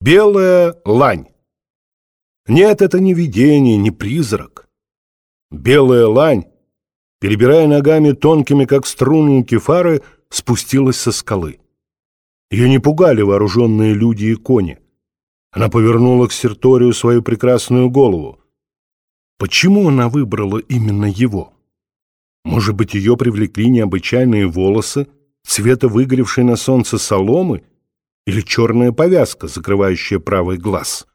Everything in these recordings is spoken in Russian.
Белая лань. Нет, это не видение, не призрак. Белая лань, перебирая ногами тонкими, как струны кефары, спустилась со скалы. Ее не пугали вооруженные люди и кони. Она повернула к Серторию свою прекрасную голову. Почему она выбрала именно его? Может быть, ее привлекли необычайные волосы, цвета выгоревшей на солнце соломы, или черная повязка, закрывающая правый глаз.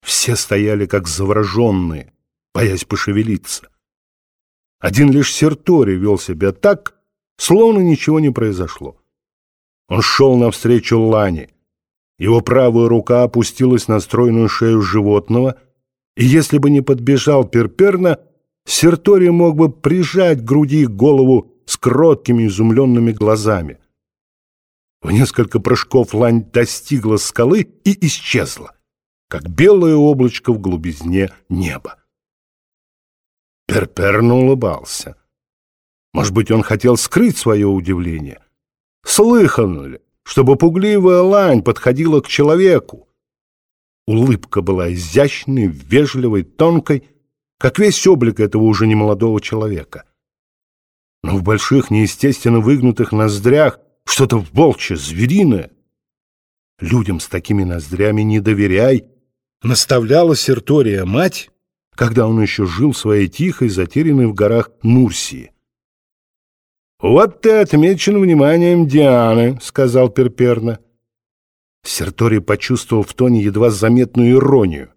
Все стояли как завороженные, боясь пошевелиться. Один лишь Сертори вел себя так, словно ничего не произошло. Он шел навстречу Лане. Его правая рука опустилась на стройную шею животного, и если бы не подбежал Перперна, Сертори мог бы прижать к груди голову с кроткими изумленными глазами. В несколько прыжков лань достигла скалы и исчезла, как белое облачко в глубизне неба. Перперно улыбался. Может быть, он хотел скрыть свое удивление. Слыхано ли, чтобы пугливая лань подходила к человеку? Улыбка была изящной, вежливой, тонкой, как весь облик этого уже немолодого человека. Но в больших, неестественно выгнутых ноздрях что-то волчье, звериное. Людям с такими ноздрями не доверяй, наставляла Сертория мать, когда он еще жил своей тихой, затерянной в горах Нурсии. «Вот ты отмечен вниманием Дианы», — сказал Перперна. Серторий почувствовал в тоне едва заметную иронию,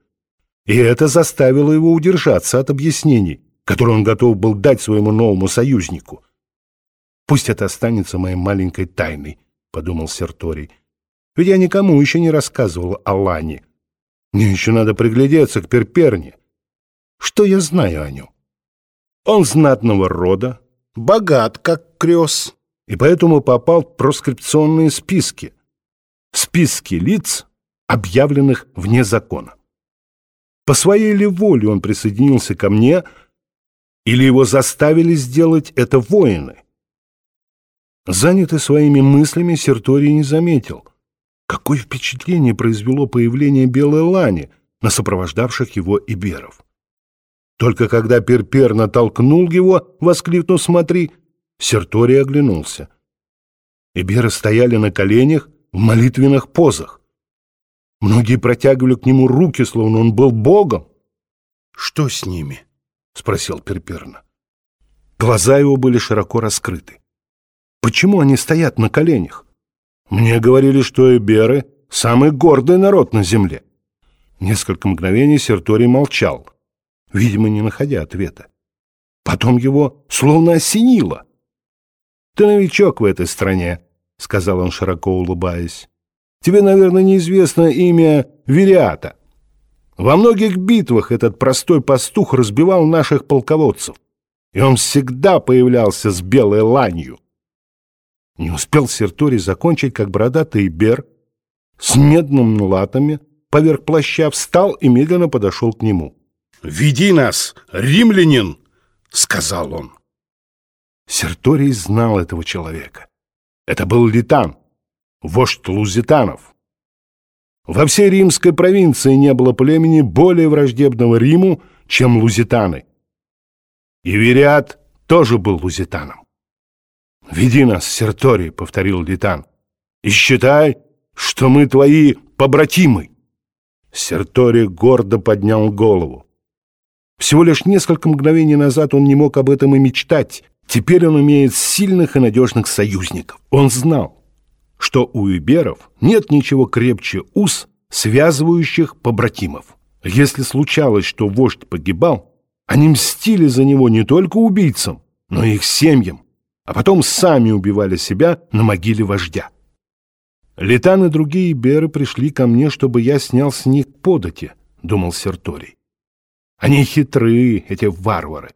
и это заставило его удержаться от объяснений, которые он готов был дать своему новому союзнику. Пусть это останется моей маленькой тайной, — подумал Серторий. Ведь я никому еще не рассказывал о Лане. Мне еще надо приглядеться к Перперне. Что я знаю о нем? Он знатного рода, богат, как крес, и поэтому попал в проскрипционные списки. Списки лиц, объявленных вне закона. По своей ли воле он присоединился ко мне, или его заставили сделать это воины? Занятый своими мыслями, Серторий не заметил, какое впечатление произвело появление белой лани на сопровождавших его иберов. Только когда Перпер натолкнул его, воскликнув «Смотри!», Серторий оглянулся. Иберы стояли на коленях в молитвенных позах. Многие протягивали к нему руки, словно он был богом. «Что с ними?» — спросил Перперна. Глаза его были широко раскрыты. Почему они стоят на коленях? Мне говорили, что эберы — самый гордый народ на земле. Несколько мгновений Серторий молчал, видимо, не находя ответа. Потом его словно осенило. «Ты новичок в этой стране», — сказал он, широко улыбаясь. «Тебе, наверное, неизвестно имя Вериата. Во многих битвах этот простой пастух разбивал наших полководцев, и он всегда появлялся с белой ланью. Не успел Серторий закончить, как бородатый Бер с медными латами поверх плаща встал и медленно подошел к нему. «Веди нас, римлянин!» — сказал он. Серторий знал этого человека. Это был Литан, вождь лузитанов. Во всей римской провинции не было племени более враждебного Риму, чем лузитаны. И Вериат тоже был лузитаном. «Веди нас, Серторий», — повторил Литан, — «и считай, что мы твои побратимы». Серторий гордо поднял голову. Всего лишь несколько мгновений назад он не мог об этом и мечтать. Теперь он имеет сильных и надежных союзников. Он знал, что у иберов нет ничего крепче уз, связывающих побратимов. Если случалось, что вождь погибал, они мстили за него не только убийцам, но и их семьям а потом сами убивали себя на могиле вождя. Летан и другие беры пришли ко мне, чтобы я снял с них подати, думал Серторий. Они хитрые, эти варвары,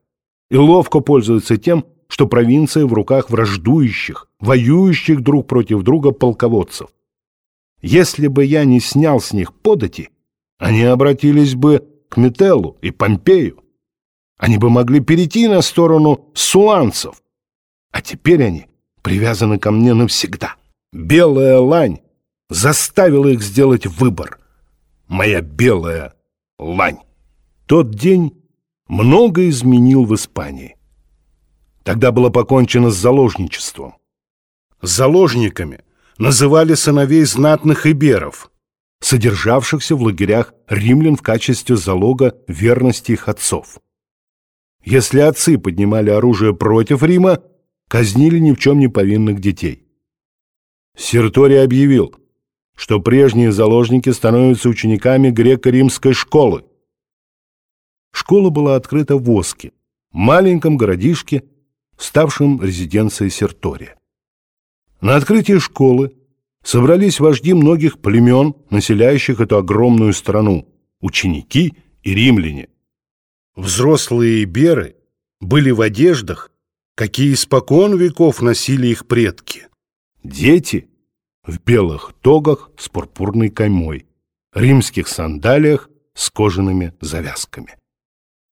и ловко пользуются тем, что провинция в руках враждующих, воюющих друг против друга полководцев. Если бы я не снял с них подати, они обратились бы к Метеллу и Помпею. Они бы могли перейти на сторону суланцев, а теперь они привязаны ко мне навсегда. Белая лань заставила их сделать выбор. Моя белая лань. Тот день много изменил в Испании. Тогда было покончено с заложничеством. Заложниками называли сыновей знатных иберов, содержавшихся в лагерях римлян в качестве залога верности их отцов. Если отцы поднимали оружие против Рима, казнили ни в чем не повинных детей. Серторий объявил, что прежние заложники становятся учениками греко-римской школы. Школа была открыта в Оске, маленьком городишке, ставшем резиденцией Сертория. На открытии школы собрались вожди многих племен, населяющих эту огромную страну, ученики и римляне. Взрослые беры были в одеждах, какие испокон веков носили их предки. Дети в белых тогах с пурпурной каймой, римских сандалиях с кожаными завязками.